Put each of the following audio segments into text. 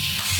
Yeah.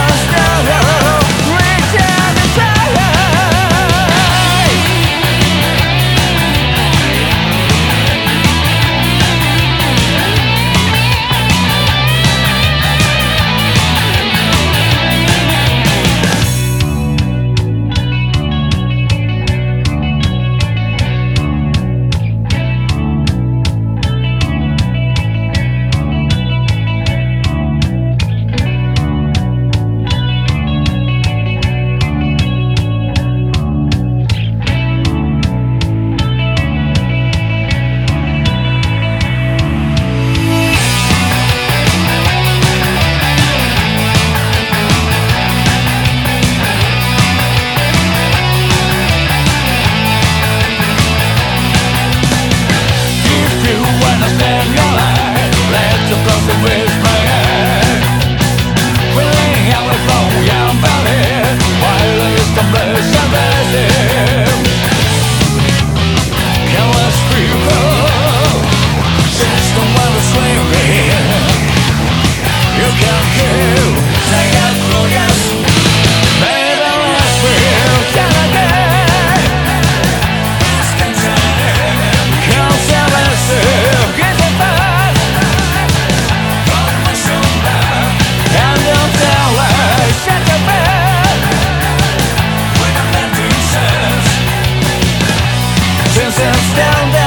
down there.